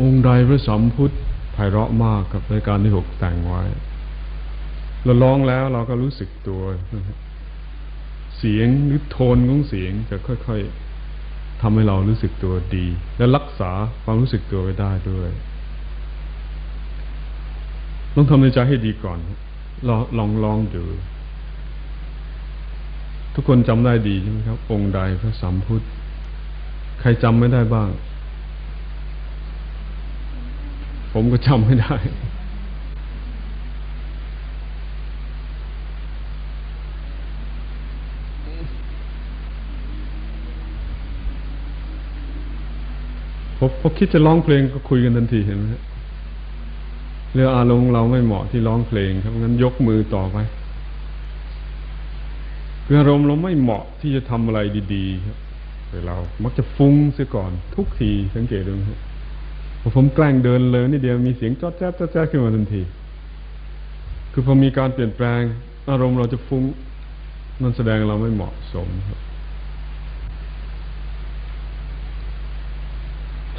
องค์ใดพระสัมพุทธไพเราะมากกับรายการที่หกแต่งไว้ เราร้องแล้วเราก็รู้สึกตัว เสียงหรือโทนของเสียงจะค่อยๆทำให้เรารู้สึกตัวดี และรักษาความรู้สึกตัวไว้ได้ด้วยต้องทำในใจให้ดีก่อนลองลองลองดูทุกคนจำได้ดีใช่ไหมครับ องค์ใดพระสัมพุทธ ใครจำไม่ได้บ้าง ผมก็จำไม่ได้พอพอคิดจะร้องเพลงก็คุยกันทันทีเห็นไหมเรื่องอารมณ์เราไม่เหมาะที่ร้องเพลงครับงั้นยกมือต่อไปคืออารมณ์เราไม่เหมาะที่จะทำอะไรดีๆครับเรา มักจะฟุ้งเสียก่อนทุกทีสังเกตดูครับ พอผมแกล้งเดินเลยนี่เดียวมีเสียงจอดแจ๊ดจอดแจ๊ดขึ้นมาทันที คือพอมีการเปลี่ยนแปลง อารมณ์เราจะฟุ้งนันแสดงเราไม่เหมาะสมครับ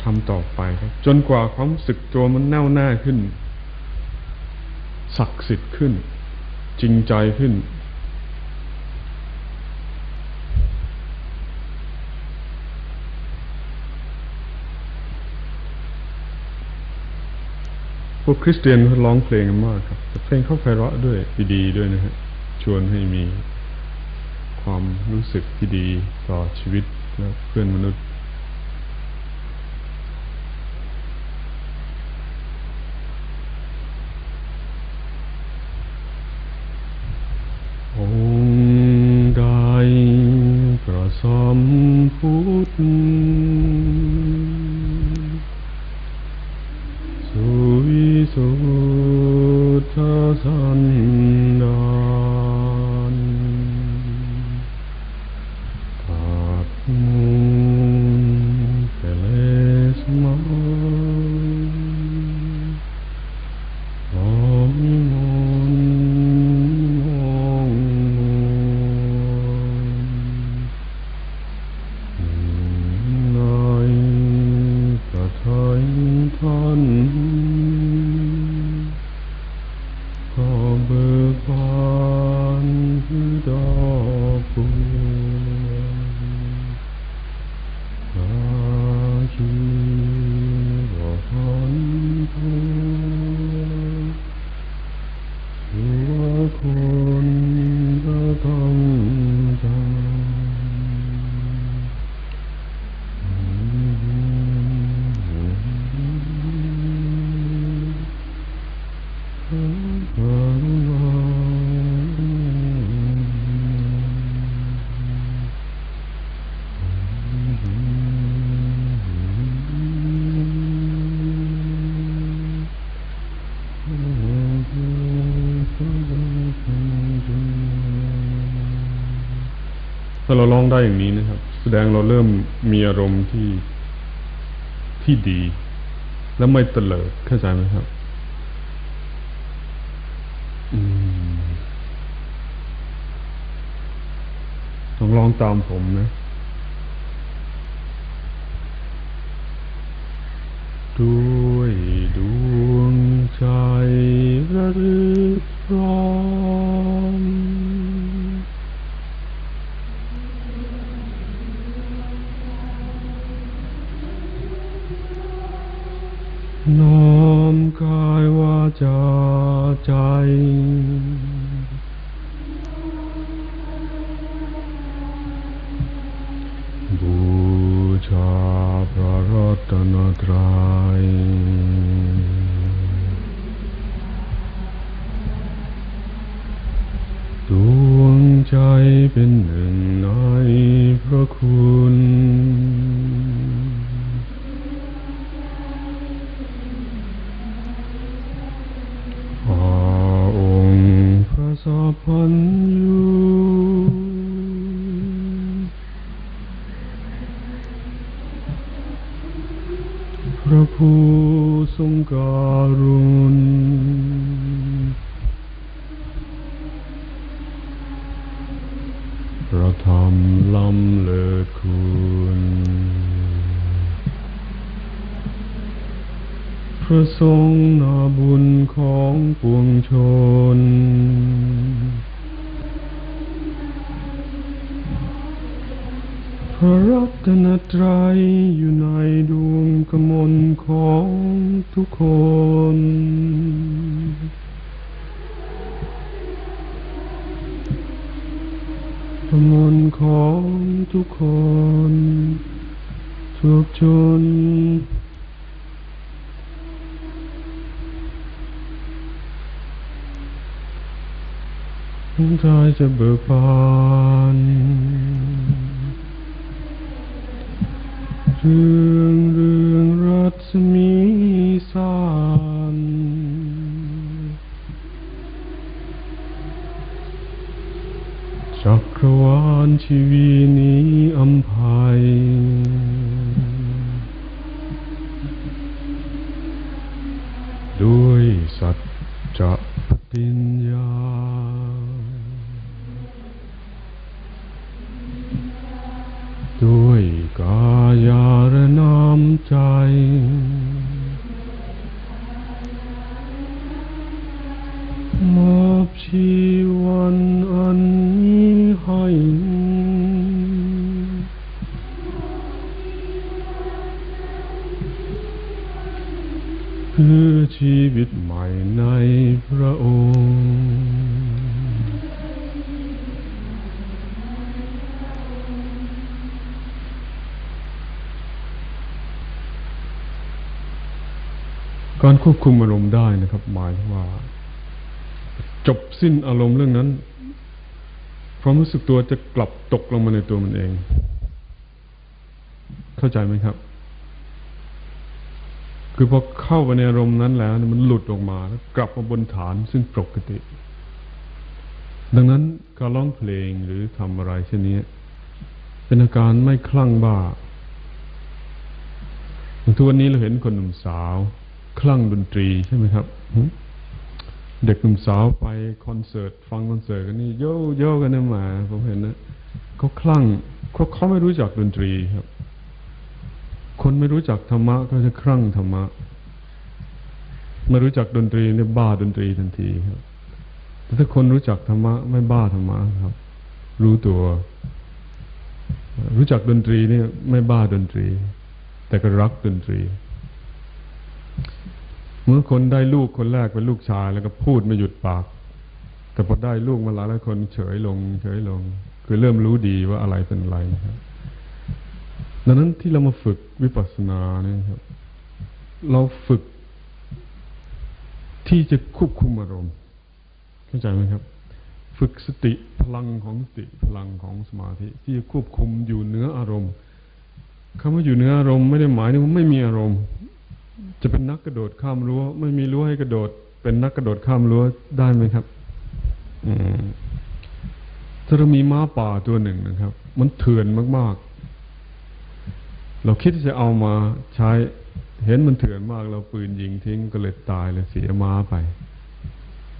ทำต่อไปครับ จนกว่าความสึกตัวมันแน่วแน่ขึ้น ศักดิ์สิทธิ์ขึ้น จริงใจขึ้น วกคริสเตียนเขาร้องเพลงกันมากครับแต่เพลงเขาไพเราะด้วยดีด้วยนะฮะชวนให้มีความรู้สึกที่ดีต่อชีวิตและเพื่อนมนุษย์ เราร้องได้อย่างนี้นะครับ แสดงเราเริ่มมีอารมณ์ที่ที่ดี แล้วไม่เตลิดเข้าใจไหมครับต้องลองตามผมนะ สัพพัญญูพระผู้ทรงการุณพระธรรมล้ำเลิศ ระทรงนาบุญของปวงชน พระรัตนตรัยอยู่ในดวงกมลของทุกคน กมลของทุกคนทุกชน ใจจะเบิกบานเรื่องเรื่องรัศมีสานจักรวาลชีวีนี้อัมภัยด้วยสัจจะ ชีวันอันนี้ให้เพื่อชีวิตใหม่ในพระองค์ การควบคุมอารมณ์ได้นะครับ หมายถึงว่า จบสิ้นอารมณ์เรื่องนั้น ความรู้สึกตัวจะกลับตกลงมาในตัวมันเอง เข้าใจไหมครับ คือพอเข้าไปในอารมณ์นั้นแล้ว มันหลุดออกมาแล้วกลับมาบนฐานซึ่งปกติ ดังนั้นการร้องเพลงหรือทำอะไรเช่นนี้ เป็นอาการไม่คลั่งบ้าทุกวันนี้เราเห็นคนหนุ่มสาว คลั่งดนตรีใช่ไหมครับ เด็กหนุ่มสาวไปคอนเสิร์ต ฟังคอนเสิร์ตกันนี่โย่โย่กันนะมา ผมเห็นนะเขาคลั่งเขาเขาไม่รู้จักดนตรีครับ คนไม่รู้จักธรรมะก็จะคลั่งธรรมะไม่รู้จักดนตรีเนี่ยบ้าดนตรีทันทีครับแต่ถ้าคนรู้จักธรรมะไม่บ้าธรรมะครับ รู้ตัว รู้จักดนตรีเนี่ยไม่บ้าดนตรี แต่ก็รักดนตรี เมื่อคนได้ลูกคนแรกเป็นลูกชายแล้วก็พูดไม่หยุดปาก แต่พอได้ลูกมาหลายหลายคนเฉยลง เฉยลง คือเริ่มรู้ดีว่าอะไรเป็นอะไรนะครับดังนั้นที่เรามาฝึกวิปัสสนาเนี่ยครับ เราฝึก ที่จะควบคุมอารมณ์เข้าใจไหมครับ ฝึกสติพลังของสติพลังของสมาธิ ที่จะควบคุมอยู่เหนืออารมณ์คำว่าอยู่เหนืออารมณ์ไม่ได้หมายถึงว่าไม่มีอารมณ์ จะเป็นนักกระโดดข้ามรั้วไม่มีรั้วให้กระโดด เป็นนักกระโดดข้ามรั้วได้ไหมครับ อืมถ้าเรามีม้าป่าตัวหนึ่งนะครับ มันเถื่อนมาก ๆ เราคิดจะเอามาใช้ เห็นมันเถื่อนมาก เราปืนยิงทิ้งก็เลยตายเลยเสียม้าไป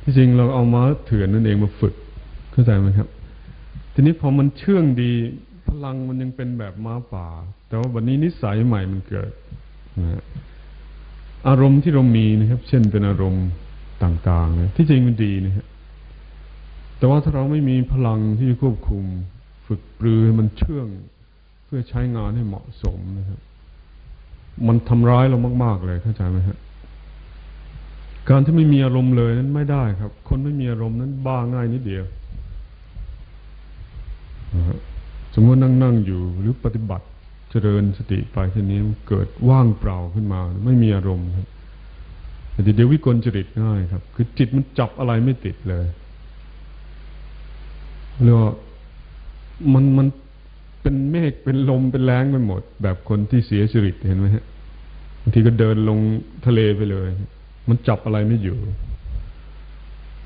ที่จริงเราเอาม้าเถื่อนนั่นเองมาฝึกเข้าใจไหมครับ ทีนี้พอมันเชื่องดี พลังมันยังเป็นแบบม้าป่า แต่ว่าวันนี้นิสัยใหม่มันเกิดนะ อารมณ์ที่เรามีนะครับ เช่นเป็นอารมณ์ต่างๆนี่ยที่จริงมันดีนะฮะแต่ว่าถ้าเราไม่มีพลังที่จะควบคุม ฝึกปรือให้มันเชื่อง เพื่อใช้งานให้เหมาะสมนะครับ มันทำร้ายเรามาก ๆ เลยเข้าใจไหมฮะการที่ไม่มีอารมณ์เลยนั้นไม่ได้ครับ คนไม่มีอารมณ์นั้นบ้าง่ายนิดเดียวสมมตินั่งนั่งอยู่หรือปฏิบัติ เจริญสติไปเช่นนี้มันเกิดว่างเปล่าขึ้นมา ไม่มีอารมณ์ครับแต่เดี๋ยววิกลจริตง่ายครับ คือจิตมันจับอะไรไม่ติดเลยเรียกว่ามันมันเป็นเมฆเป็นลมเป็นแรงไปหมด แบบคนที่เสียจริตเห็นไหมฮะบางทีก็เดินลงทะเลไปเลย มันจับอะไรไม่อยู่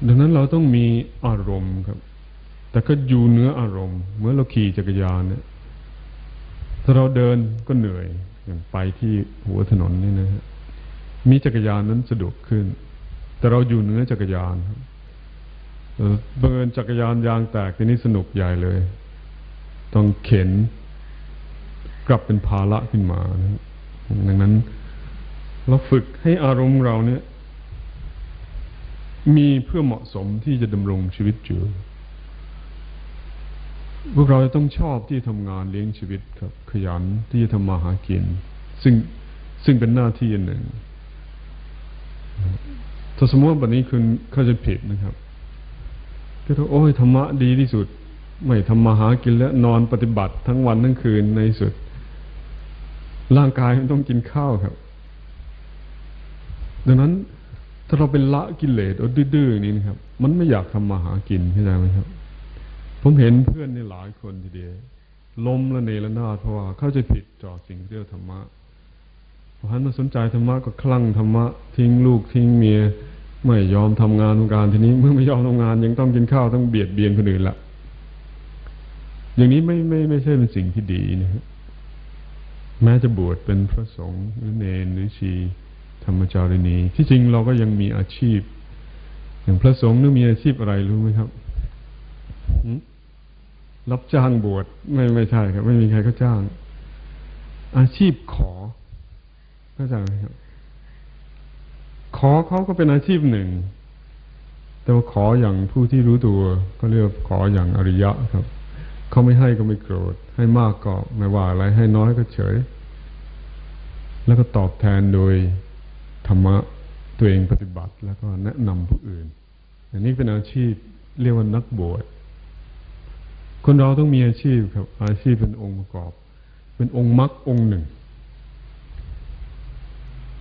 ดังนั้นเราต้องมีอารมณ์ครับ แต่ก็อยู่เนื้ออารมณ์ เมื่อเราขี่จักรยานเนี่ย ถ้าเราเดินก็เหนื่อย อย่างไปที่หัวถนนนี่นะฮะมีจักรยานนั้นสะดวกขึ้น แต่เราอยู่เหนือจักรยานบเออบังเอิญจักรยานยางแตกทีนี้สนุกใหญ่เลย ต้องเข็น กลับเป็นภาระขึ้นมานะดังนั้น เราฝึกให้อารมณ์เราเนี่ย มีเพื่อเหมาะสมที่จะดำรงชีวิตอยู่ พวกเราต้องชอบที่ทำงานเลี้ยงชีวิตครับ ขยันที่จะทำมาหากิน ซึ่งซึ่งเป็นหน้าที่อันหนึ่ง ถ้าสมมติว่าวันนี้คุณเข้าใจผิดนะครับก็ต้องโอ้ยธรรมะดีที่สุด ไม่ทำมาหากินแล้วนอนปฏิบัติทั้งวันทั้งคืนในสุด ร่างกายมันต้องกินข้าวครับ ดังนั้นถ้าเราเป็นละกิเลสอดื้อๆนี่นะครับ มันไม่อยากทำมาหากินเข้าใจไหมครับ ผมเห็นเพื่อนในหลายคนทีเดียวล้มละเนระนาดเพราะว่าเข้าใจผิดต่อสิ่งเรียกธรรมะพอหันมาสนใจธรรมะก็คลั่งธรรมะ ทิ้งลูกทิ้งเมียไม่ยอมทำงานทำการทีนี้เมื่อไม่ยอมทำงาน ยังต้องกินข้าวต้องเบียดเบียนคนอื่นละอย่างนี้ไม่ไม่ไม่ใช่เป็นสิ่งที่ดีนะครับแม้จะบวชเป็นพระสงฆ์หรือเนนหรือชี ธรรมจารินีที่จริงเราก็ยังมีอาชีพ อย่างพระสงฆ์นึกมีอาชีพอะไรรู้ไหมครับ รับจ้างบวชไม่ไม่ใช่ครับ ไม่มีใครเขาจ้าง อาชีพขอเข้าใจไหมครับ ขอเขาก็เป็นอาชีพหนึ่ง แต่ว่าขออย่างผู้ที่รู้ตัว ก็เรียกขออย่างอริยะครับเขาไม่ให้ก็ไม่โกรธ ให้มากก็ไม่ว่าอะไร ให้น้อยก็เฉย แล้วก็ตอบแทนโดยธรรมะตัวเองปฏิบัติ แล้วก็แนะนำผู้อื่น อันนี้เป็นอาชีพเรียกว่านักบวช คนเราต้องมีอาชีพครับ อาชีพเป็นองค์ประกอบ เป็นองค์มรรคองค์หนึ่ง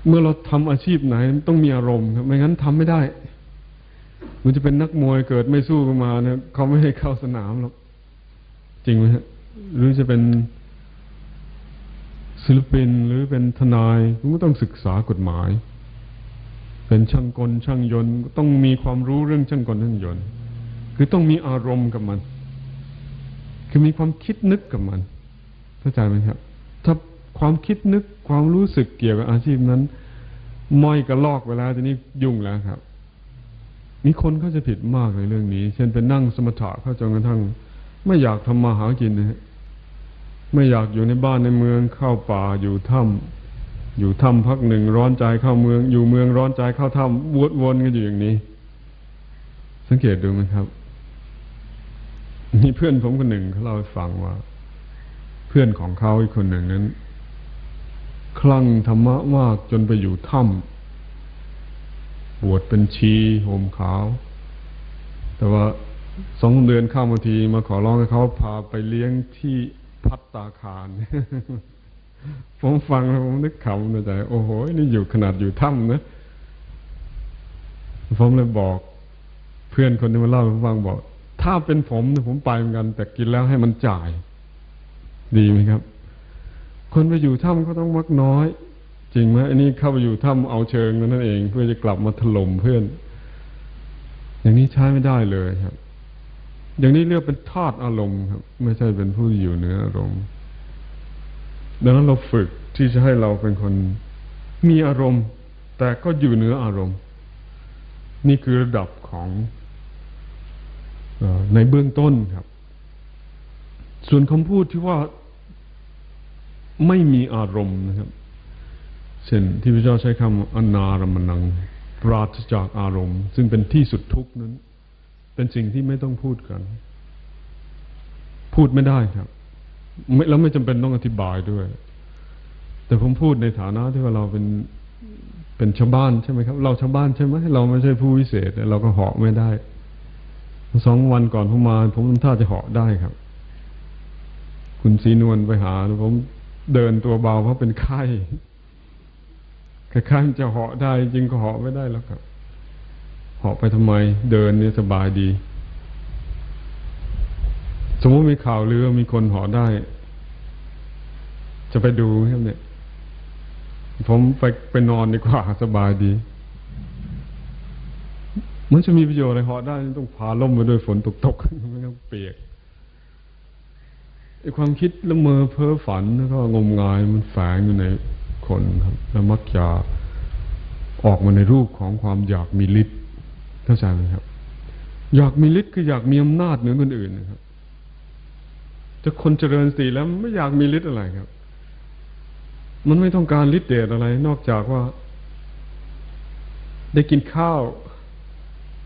เมื่อเราทำอาชีพไหนต้องมีอารมณ์ครับไม่งั้นทำไม่ได้ มันจะเป็นนักมวยเกิดไม่สู้กันมาเนี่ยเขาไม่ให้เข้าสนามหรอกจริงไหมฮะหรือจะเป็นศิลปินหรือเป็นทนายคุณก็ต้องศึกษากฎหมาย เป็นช่างกลช่างยนต์ต้องมีความรู้เรื่องช่างกลช่างยนต์ คือต้องมีอารมณ์กับมัน คือมีความคิดนึกกับมันเข้าใจไหมครับ ถ้าความคิดนึกความรู้สึกเกี่ยวกับอาชีพนั้นม้อยกระลอกเวลาทีนี้ยุ่งแล้วครับ มีคนเขาจะผิดมากในเรื่องนี้ เช่นเป็นนั่งสมถะเข้าจนกระทั่ง ไม่อยากทำมาหากินนะฮะไม่อยากอยู่ในบ้านในเมืองเข้าป่าอยู่ถ้ำอยู่ถ้ำพักหนึ่งร้อนใจเข้าเมือง อยู่เมืองร้อนใจเข้าถ้ำวนวนกันอยู่อย่างนี้ สังเกตดูไหมครับ มีเพื่อนผมคนหนึ่งเขาเล่าให้ฟังว่า เพื่อนของเขาอีกคนหนึ่งนั้น คลั่งธรรมะมากจนไปอยู่ถ้ำบวชเป็นชีห่มขาว แต่ว่าสองเดือนข้ามาทีมาขอร้องให้เขาพาไปเลี้ยงที่พัตตาคารผมฟังแล้วผมนึกขำในใจโอ้โห นี่อยู่ขนาดอยู่ถ้ำนะ ผมเลยบอก เพื่อนคนที่มาเล่าผมฟังบอก ถ้าเป็นผมเนี่ยผมไปเหมือนกัน แต่กินแล้วให้มันจ่าย ดีไหมครับ คนไปอยู่ถ้ำก็ต้องมักน้อย จริงไหมอันนี้เข้าไปอยู่ถ้ำเอาเชิงนั่นเอง เพื่อจะกลับมาถล่มเพื่อน อย่างนี้ใช้ไม่ได้เลยครับ อย่างนี้เรียกเป็นธาตุอารมณ์ครับ ไม่ใช่เป็นผู้อยู่เหนืออารมณ์ ดังนั้นเราฝึกที่จะให้เราเป็นคนมีอารมณ์ แต่ก็อยู่เหนืออารมณ์ นี่คือระดับของ ในเบื้องต้นครับ ส่วนคำพูดที่ว่าไม่มีอารมณ์นะครับเช่นที่พระเจ้าใช้คำอนารมณังปราศจากอารมณ์ ซึ่งเป็นที่สุดทุกนั้น เป็นสิ่งที่ไม่ต้องพูดกัน พูดไม่ได้ครับไม่แล้วไม่จำเป็นต้องอธิบายด้วย แต่ผมพูดในฐานะที่ว่าเราเป็นเป็นชาวบ้านใช่ไหมครับ เราชาวบ้านใช่ไหมเราไม่ใช่ผู้วิเศษ เราก็เหาะไม่ได้ สองวันก่อนผมมา ผมท่าจะเหาะได้ครับ คุณสีนวลไปหาผมเดินตัวเบาเพราะเป็นไข้คล้ายๆจะเหาะได้ จริงก็เหาะไม่ได้แล้วครับเหาะไปทำไม เดินนี่สบายดี สมมติมีข่าวเรือมีคนเหาะได้ จะไปดูครับเนี่ย ผมไปไปนอนดีกว่าสบายดี มันจะมีประโยชน์อะไรหาะได้ต้องพาล่มมาด้วยฝนตกๆไม่ต้องเปียกไอความคิดละเมอเพ้อฝันแล้วก็งมงายมันแฝงอยู่ในคนครับแล้วมักจะออกมาในรูปของความอยากมีฤทธิ์เข้าใจไหมครับ อยากมีฤทธิ์คืออยากมีอำนาจเหนือคนอื่นนะครับจะคนเจริญสติแล้วไม่อยากมีฤทธิ์อะไรครับ มันไม่ต้องการฤทธิ์เดชอะไร นอกจากว่า ได้กินข้าว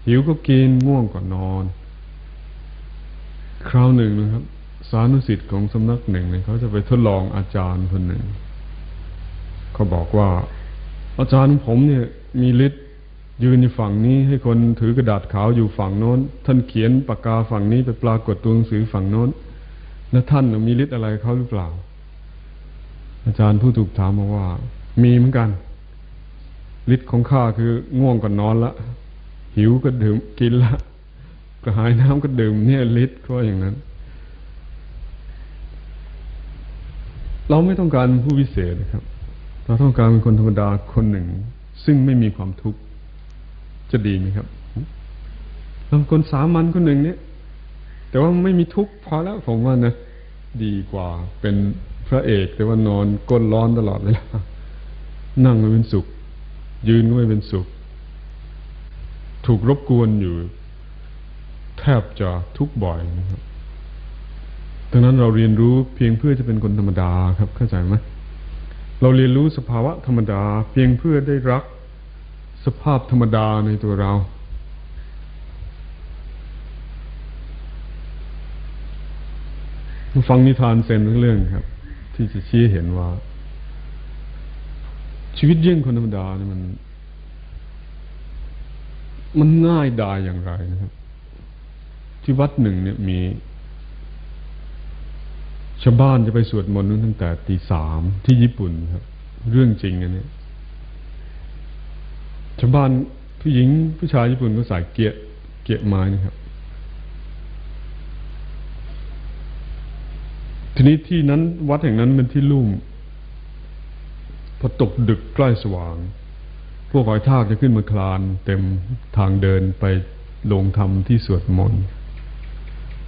หิวก็กินง่วงก็นอน คราวหนึ่งนะครับ สานุสิทธิ์ของสำนักหนึ่งเนี่ยเขาจะไปทดลองอาจารย์คนหนึ่ง เขาบอกว่า อาจารย์ผมเนี่ย มีฤทธิ์ยืนอยู่ฝั่งนี้ให้คนถือกระดาษขาวอยู่ฝั่งโน้น ท่านเขียนปากกาฝั่งนี้ไปปรากฏตัวหนังสือฝั่งโน้นแล้วท่านมีฤทธิ์อะไรเขาหรือเปล่า อาจารย์ผู้ถูกถามมาว่า มีเหมือนกันฤทธิ์ของข้าคือง่วงก็นอนละ หิวก็ดื่มกินละกระหายน้ำก็ดื่มเนี่ยฤทธิ์ก็อย่างนั้น เราไม่ต้องการผู้วิเศษนะครับ เราต้องการเป็นคนธรรมดาคนหนึ่ง ซึ่งไม่มีความทุกข์จะดีไหมครับเราคนสามัญคนหนึ่งเนี่ย แต่ว่าไม่มีทุกข์พอแล้วผมว่านะดีกว่าเป็นพระเอกแต่ว่านอนก้นร้อนตลอดเวลานั่งไม่เป็นสุข ยืนก็ไม่เป็นสุข ถูกรบกวนอยู่ แทบจะทุกบ่อยนะครับดังนั้นเราเรียนรู้เพียงเพื่อจะเป็นคนธรรมดาครับ เข้าใจไหมเราเรียนรู้สภาวะธรรมดา เพียงเพื่อได้รักสภาพธรรมดาในตัวเรา ฟังนิทานเซนเรื่องครับ ที่จะชี้เห็นว่า ชีวิตเยี่ยงคนธรรมดาเนี่ยมัน มันง่ายดายอย่างไรนะครับ ที่วัดหนึ่งเนี่ยมีชาวบ้านจะไปสวดมนต์ตั้งแต่ตีสามที่ญี่ปุ่นครับ เรื่องจริงอันนี้ชาวบ้านผู้หญิงผู้ชายญี่ปุ่นก็ใส่เกียเกียไม้นะครับ ทีนี้ที่นั้นวัดแห่งนั้นเป็นที่ลุ่มพอตกดึกใกล้สว่าง พวกหอยทากจะขึ้นมาคลานเต็มทางเดินไปลงธรรมที่สวดมนต์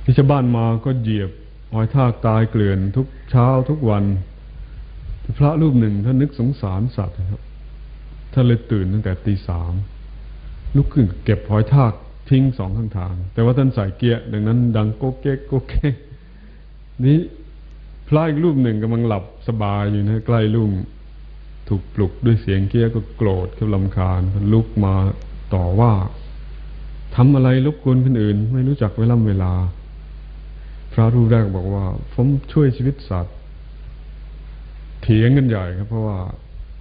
ที่ชาวบ้านมาก็เหยียบหอยทากตายเกลื่อนทุกเช้าทุกวันพระรูปหนึ่งท่านนึกสงสารสัตว์ครับท่านเลยตื่นตั้งแต่ตีสามลุกขึ้นเก็บหอยทากทิ้งสองข้างทาง แต่ว่าท่านใส่เกียร์ดังนั้น ดังโก๊กเก๊กโก๊กเก๊กนี้พระอีกรูปหนึ่งกำลังหลับสบายอยู่นะใกล้ลุ่ม ถูกปลุกด้วยเสียงเกี้ยก็โกรธก็ลำคาญลุกมาต่อว่าทำอะไรรบกวนคนอื่น ไม่รู้จักเวลาเวลา พระรูปแรกบอกว่า ผมช่วยชีวิตสัตว์ เถียงกันใหญ่ครับ เพราะว่า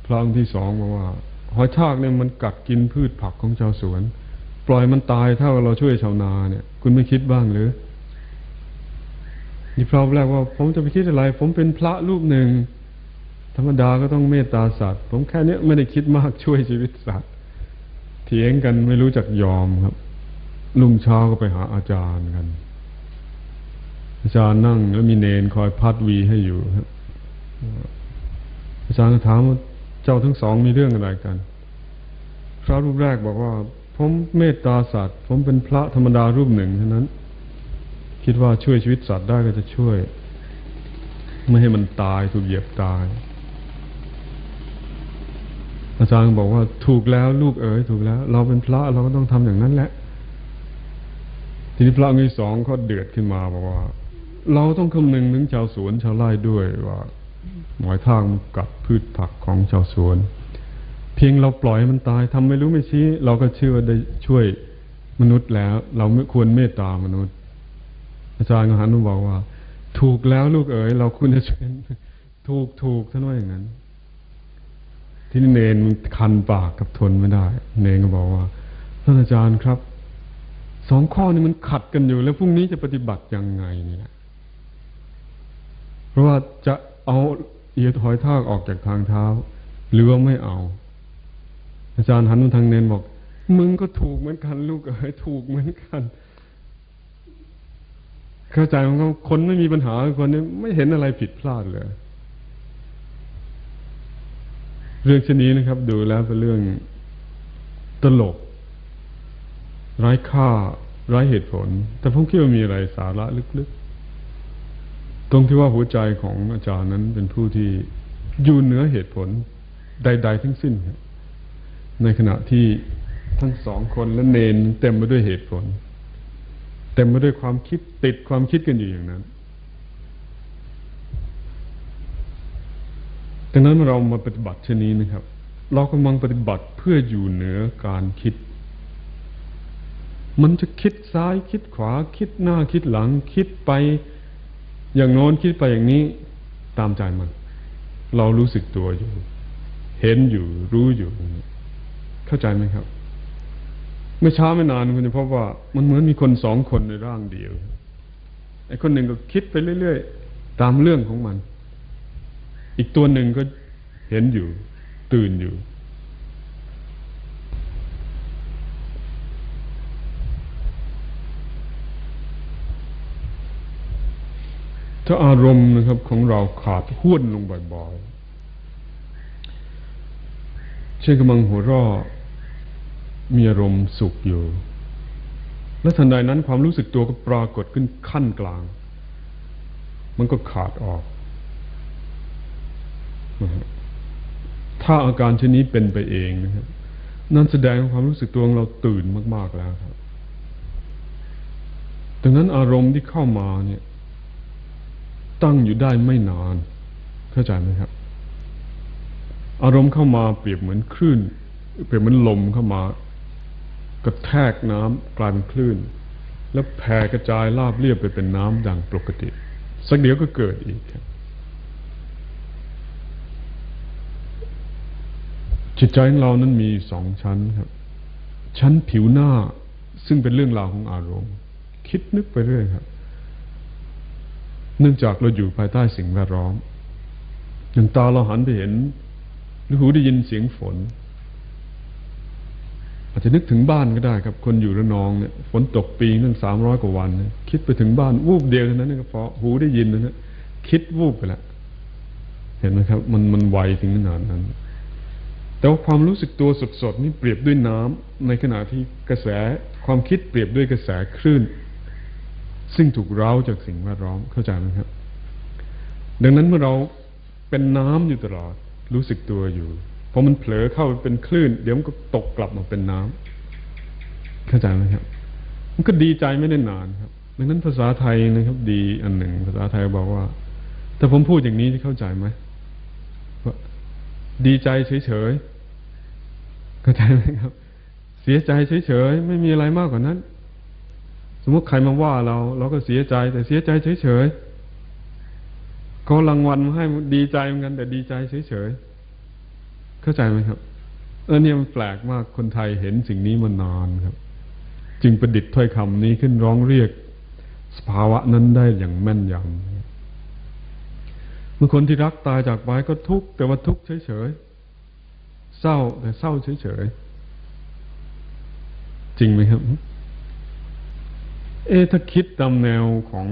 พระองค์ที่สองบอกว่าหอยทากเนี่ยมันกัดกินพืชผักของชาวสวน ปล่อยมันตายถ้าเราช่วยชาวนาเนี่ย คุณไม่คิดบ้างหรือนี่พระแรกว่า ผมจะไปคิดอะไร ผมเป็นพระรูปหนึ่ง รรมดาก็ต้องเมตตาสัตว์ ผมแค่นี้ไม่ได้คิดมากช่วยชีวิตสัตว์เถียงกันไม่รู้จักยอมครับ ลุงเช้าก็ไปหาอาจารย์กัน อาจารย์นั่งแล้วมีเนนคอยพัดวีให้อยู่ครับอาจารย์ก็ถามว่าเจ้าทั้งสองมีเรื่องอะไรกัน พระรูปแรกบอกว่า ผมเมตตาสัตว์ ผมเป็นพระธรรมดารูปหนึ่งเท่านั้น คิดว่าช่วยชีวิตสัตว์ได้ก็จะช่วย ไม่ให้มันตายถูกเหยียบตาย อาจารย์บอกว่าถูกแล้วลูกเอ๋ยถูกแล้ว เราเป็นพระเราก็ต้องทำอย่างนั้นแหละ ทีนี้พระองค์ที่สองเขาเดือดขึ้นมาบอกว่า เราต้องคำนึงถึงชาวสวนชาวไร่ด้วยว่าหมอยทางกัดพืชผักของชาวสวน เพียงเราปล่อยมันตายทำไม่รู้ไม่ชี้ เราก็เชื่อได้ช่วยมนุษย์แล้ว เราไม่ควรเมตตามนุษย์ อาจารย์ก็หันมาบอกว่า ถูกแล้วลูกเอ๋ยเราควรจะช่วยถูกถูกท่านว่าอย่างนั้น ที่เนนคันปากกับทนไม่ได้ เนนก็บอกว่าท่านอาจารย์ครับสองข้อนี้มันขัดกันอยู่ แล้วพรุ่งนี้จะปฏิบัติยังไงเนี่ยเพราะว่าจะเอาเอียดหอยทากออกจากทางเท้า หรือว่าไม่เอา อาจารย์หันมาทางเนนบอก มึงก็ถูกเหมือนกัน ลูกเอ๋ยถูกเหมือนกันเข้าใจของเขาคนไม่มีปัญหาคนนี้ไม่เห็นอะไรผิดพลาดเลย เรื่องชนี้นะครับ ดูแล้วเป็นเรื่องตลก ไร้ค่า ไร้เหตุผล แต่ผมคิดว่ามีอะไรสาระลึกๆ ตรงที่ว่าหัวใจของอาจารย์นั้นเป็นผู้ที่อยู่เหนือเหตุผลใด ๆ ทั้งสิ้น ในขณะที่ทั้งสองคนและเนนเต็มไปด้วยเหตุผล เต็มไปด้วยความคิดติดความคิดกันอยู่อย่างนั้น ดังนั้นเรามาปฏิบัติเช่นนี้นะครับ เรากำลังปฏิบัติเพื่ออยู่เหนือการคิด มันจะคิดซ้ายคิดขวาคิดหน้าคิดหลังคิดไป อย่างโน้นคิดไปอย่างนี้ตามใจมัน เรารู้สึกตัวอยู่ เห็นอยู่รู้อยู่ เข้าใจไหมครับ ไม่ช้าไม่นานคุณจะพบว่ามันเหมือนมีคนสองคนในร่างเดียวไอ้คนหนึ่งก็คิดไปเรื่อยๆ ตามเรื่องของมัน อีกตัวหนึ่งก็เห็นอยู่ ตื่นอยู่ ถ้าอารมณ์นะครับของเราขาดห้วนลงบ่อยๆ เช่นกำลังหัวเราะมีอารมณ์สุขอยู่ และทันใดนั้นความรู้สึกตัวก็ปรากฏขึ้นขั้นกลาง มันก็ขาดออก ถ้าอาการชนี้เป็นไปเองนะครับนั่นแสดงความรู้สึกตัวของเราตื่นมาก ๆแล้วครับดังนั้นอารมณ์ที่เข้ามาเนี่ย ตั้งอยู่ได้ไม่นาน เข้าใจไหมครับ อารมณ์เข้ามาเปรียบเหมือนคลื่น เปรียบเหมือนลมเข้ามากระแทกน้ำกลายเป็นคลื่น แล้วแผ่กระจายราบเรียบไปเป็นน้ำดังปกติ สักเดี๋ยวก็เกิดอีกครับ จิตใจของเรานั้นมีสองชั้นครับ ชั้นผิวหน้าซึ่งเป็นเรื่องราวของอารมณ์ คิดนึกไปเรื่อยครับ เนื่องจากเราอยู่ภายใต้สิ่งแวดล้อมอย่างตาเราหันไปเห็นหรือหูได้ยินเสียงฝน อาจจะนึกถึงบ้านก็ได้ครับ คนอยู่ระนองเนี่ยฝนตกปีนึงสามร้อยกว่าวัน คิดไปถึงบ้านวูบเดียวเท่านั้นก็พอหูได้ยินนะฮะคิดวูบไปแล้วเห็นไหมครับ มันมันไวถึงขนาดนั้น แต่ว่าความรู้สึกตัวสดๆนี่เปรียบด้วยน้ำในขณะที่กระแสความคิดเปรียบด้วยกระแสคลื่น ซึ่งถูกเร้าจากสิ่งแวดล้อมเข้าใจไหมครับ ดังนั้นเมื่อเราเป็นน้ำอยู่ตลอด รู้สึกตัวอยู่พอมันเผลอเข้าไปเป็นคลื่น เดี๋ยวมันก็ตกกลับมาเป็นน้ำเข้าใจไหมครับ มันก็ดีใจไม่ได้นานครับ ดังนั้นภาษาไทยนะครับ ดีอันหนึ่ง ภาษาไทยบอกว่าแต่ผมพูดอย่างนี้จะเข้าใจไหมว่า ดีใจเฉยๆเข้าใจไหมครับ เสียใจเฉยๆไม่มีอะไรมากกว่านั้น สมมติใครมาว่าเรา เราก็เสียใจ แต่เสียใจเฉยๆเขารางวัลมาให้ดีใจเหมือนกัน แต่ดีใจเฉยๆเข้าใจไหมครับ เออเนี่ยมันแปลกมากคนไทยเห็นสิ่งนี้มานานครับ จึงประดิษฐ์ถ้อยคำนี้ขึ้นร้องเรียก สภาวะนั้นได้อย่างแม่นยำ เมื่อคนที่รักตายจากไปก็ทุกข์แต่ว่าทุกข์เฉยๆเศร้าแต่เศร้าเฉยๆจริงไหมครับ เอ๊ถ้าคิดตามแนวของ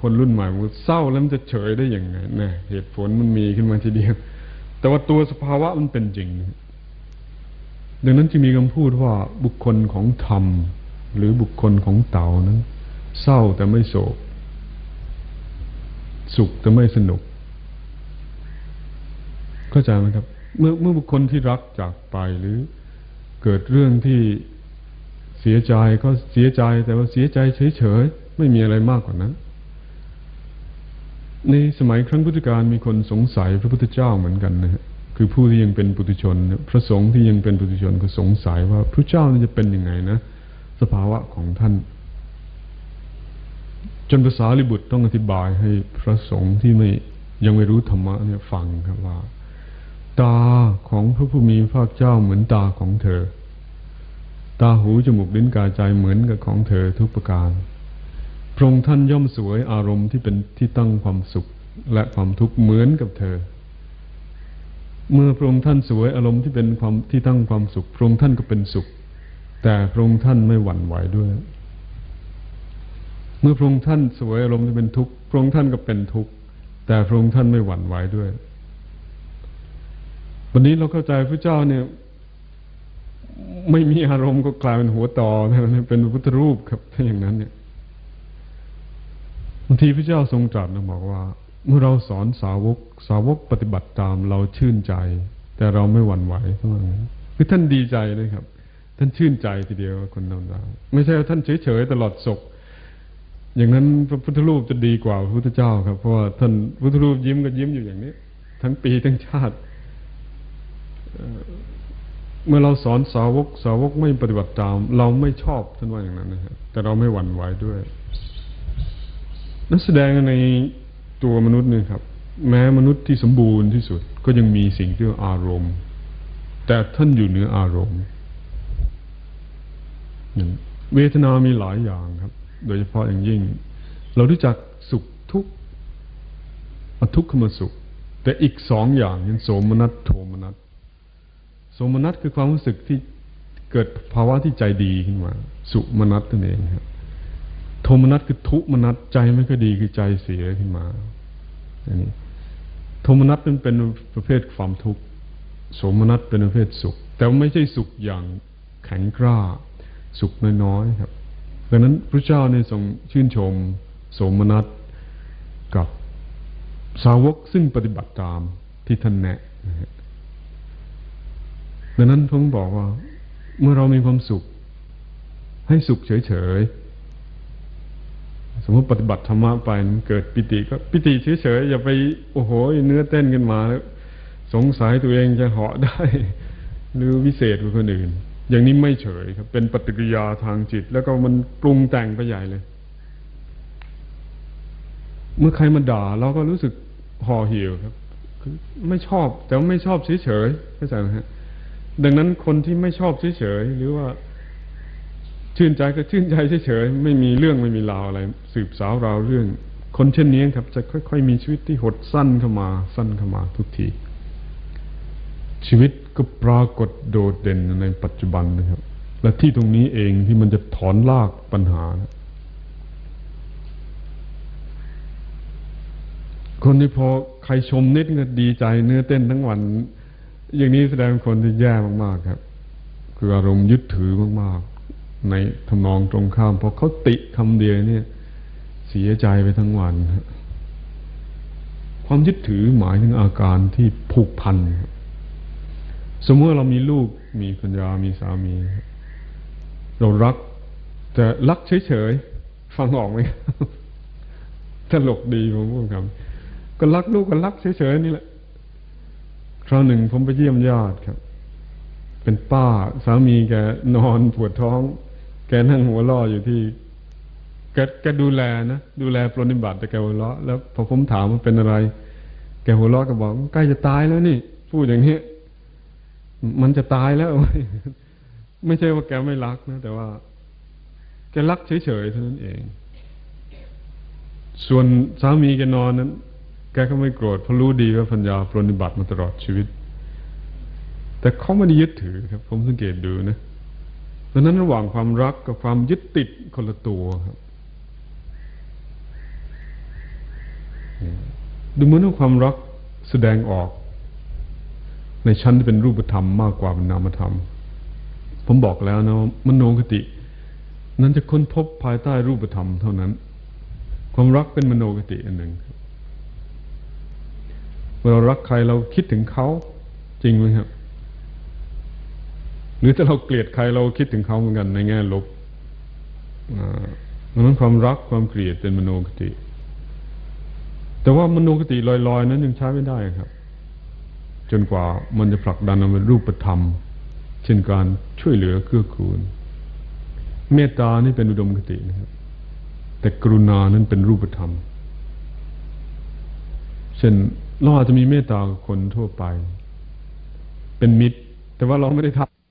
คนรุ่นใหม่ว่าเศร้าแล้วมันจะเฉยได้อย่างไงแน่เหตุผลมันมีขึ้นมาทีเดียว แต่ว่าตัวสภาวะมันเป็นจริง ดังนั้นจึงมีคำพูดว่าบุคคลของธรรม หรือบุคคลของเต่านั้น เศร้าแต่ไม่โศก สุขแต่ไม่สนุก เข้าใจไหมครับ เมื่อเมื่อบุคคลที่รักจากไปหรือเกิดเรื่องที่เสียใจก็เสียใจแต่ว่าเสียใจเฉยๆไม่มีอะไรมากกว่านั้น ในสมัยครั้งพุทธกาลมีคนสงสัยพระพุทธเจ้าเหมือนกันนะฮะคือผู้ที่ยังเป็นปุถุชน พระสงฆ์ที่ยังเป็นปุถุชนก็สงสัยว่าพระเจ้านี่จะเป็นยังไงนะ สภาวะของท่าน จนภาษาลิบุตรต้องอธิบายให้พระสงฆ์ที่ไม่ยังไม่รู้ธรรมะเนี่ยฟังครับว่า ตาของพระผู้มีพระเจ้าเหมือนตาของเธอ ตาหูจมูกลิ้นกายใจเหมือนกับของเธอทุกประการ พระองค์ท่านย่อมสวยอารมณ์ที่เป็นที่ตั้งความสุขและความทุกข์เหมือนกับเธอ เมื่อพระองค์ท่านสวยอารมณ์ที่เป็นความที่ตั้งความสุข พระองค์ท่านก็เป็นสุข แต่พระองค์ท่านไม่หวั่นไหวด้วย เมื่อพระองค์ท่านสวยอารมณ์ที่เป็นทุกข์ พระองค์ท่านก็เป็นทุกข์ แต่พระองค์ท่านไม่หวั่นไหวด้วย วันนี้เราเข้าใจพระเจ้าเนี่ย ไม่มีอารมณ์ก็กลายเป็นหัวต่อนะเป็นพุทธรูปครับ ถ้าอย่างนั้นเนี่ยบางทีพระเจ้าทรงตรัสนะบอกว่า เมื่อเราสอนสาวก สาวกปฏิบัติตามเราชื่นใจ แต่เราไม่หวั่นไหวเท่านั้นคือท่านดีใจเลยครับ ท่านชื่นใจทีเดียวคนเราเราไม่ใช่ว่าท่านเฉยๆตลอดศกอย่างนั้นพระพุทธรูปจะดีกว่าพระพุทธเจ้าครับ เพราะว่าท่านพุทธรูปยิ้มก็ยิ้มอยู่อย่างนี้ ทั้งปีทั้งชาติ เมื่อเราสอนสาวกสาวกไม่ปฏิบัติตาม เราไม่ชอบท่านว่าอย่างนั้นนะครับแต่เราไม่หวั่นไหวด้วยนักแสดงในตัวมนุษย์เนี่ยครับ แม้มนุษย์ที่สมบูรณ์ที่สุด ก็ยังมีสิ่งที่เรียกว่าอารมณ์ แต่ท่านอยู่เหนืออารมณ์เวทนามีหลายอย่างครับ โดยเฉพาะอย่างยิ่ง เรารู้จักสุขทุกข์อทุกขมสุข แต่อีกสองอย่างยังโสมนัสโทมนัส สมนัสคือความรู้สึกที่เกิดภาวะที่ใจดีขึ้นมา สุมนัสนั่นเองครับโทมนัสคือทุมนัสใจไม่ค่อยดีคือใจเสียขึ้นมาอันนี้โทมนัสเป็นเป็นประเภทความทุกข์สมนัสเป็นประเภทสุข แต่ไม่ใช่สุขอย่างแข็งกร้า สุขน้อยๆครับดังนั้นพระเจ้าในทรงชื่นชม สมนัสกับสาวกซึ่งปฏิบัติตามที่ท่านแนะนะฮะ ดังนั้นผมบอกว่า เมื่อเรามีความสุข ให้สุขเฉยๆ สมมติปฏิบัติธรรมะไปมันเกิดปิติก็ปิติเฉยๆ อย่าไปโอ้โห เนื้อเต้นกันมาแล้วสงสัยตัวเองจะเหาะได้ หรือวิเศษกว่าคนอื่น อย่างนี้ไม่เฉยครับ เป็นปฏิกิริยาทางจิต แล้วก็มันปรุงแต่งไปใหญ่เลย เมื่อใครมาด่า เราก็รู้สึกห่อเหี่ยวครับไม่ชอบ แต่ว่าไม่ชอบเฉยๆเข้าใจไหมฮะ ดังนั้นคนที่ไม่ชอบเฉยๆหรือว่า ชื่นใจก็ชื่นใจเฉยๆไม่มีเรื่องไม่มีราวอะไร สืบสาวราวเรื่อง คนเช่นนี้ครับ จะค่อย ๆ มีชีวิตที่หดสั้นเข้ามา สั้นเข้ามาทุกที ชีวิตก็ปรากฏโดดเด่นในปัจจุบันนะครับ และที่ตรงนี้เองที่มันจะถอนลากปัญหานะคนที่พอใครชมนิดก็ดีใจเนื้อเต้นทั้งวัน อย่างนี้แสดงคนที่แย่มากๆครับ คืออารมณ์ยึดถือมากๆ ในทำนองตรงข้ามพอเขาติคำเดียวเนี่ย เสียใจไปทั้งวันความยึดถือหมายถึงอาการที่ผูกพันสมมติเรามีลูกมีปัญญามีสามี เรารัก แต่รักเฉยๆฟังออกไหมตลกดีผมพูดคำก็รักลูกก็รักเฉยๆนี่แหละ ราวหนึ่งผมไปเยี่ยมญาติครับ เป็นป้าสามีแกนอนปวดท้อง แกนั่งหัวล่ออยู่ที่แกแกดูแลนะดูแลปรนิบัติแต่แกหัวเราะแล้วพอผมถามมันเป็นอะไร แกหัวเราะก็บอกใกล้จะตายแล้วนี่ พูดอย่างนี้มันจะตายแล้ว ไม่ใช่ว่าแกไม่รักนะ แต่ว่า แกรักเฉยๆเท่านั้นเอง ส่วนสามีแกนอนนั้น แกก็ไม่โกรธเพราะรู้ดีว่าพัญญาปรนิบัติมาตลอดชีวิต แต่เขาไม่ได้ยึดถือครับ ผมสังเกตดูนะดังนั้นระหว่างความรักกับความยึดติดคนละตัวครับดูเหมือนว่าความรักแสดงออก ในชั้นที่เป็นรูปธรรมมากกว่าเป็นนามธรรม ผมบอกแล้วนะมโนคติ นั้นจะค้นพบภายใต้รูปธรรมเท่านั้น ความรักเป็นมโนคติอันหนึ่งเมื่อ เรารักใครเราคิดถึงเขาจริงไหมครับ หรือถ้าเราเกลียดใครเราคิดถึงเขาเหมือนกันในแง่ลบดังนั้นความรักความเกลียดเป็นมโนคติ แต่ว่ามโนคติลอยๆ นั้นยังใช้ไม่ได้ครับ จนกว่ามันจะผลักดันออกเป็นรูปธรรม เช่นการช่วยเหลือเกื้อกูล เมตตานี่เป็นอุดมคตินะครับ แต่กรุณานั้นเป็นรูปธรรม เช่น เราอาจจะมีเมตตากับคนทั่วไป เป็นมิตร แต่ว่าเราไม่ได้ทำ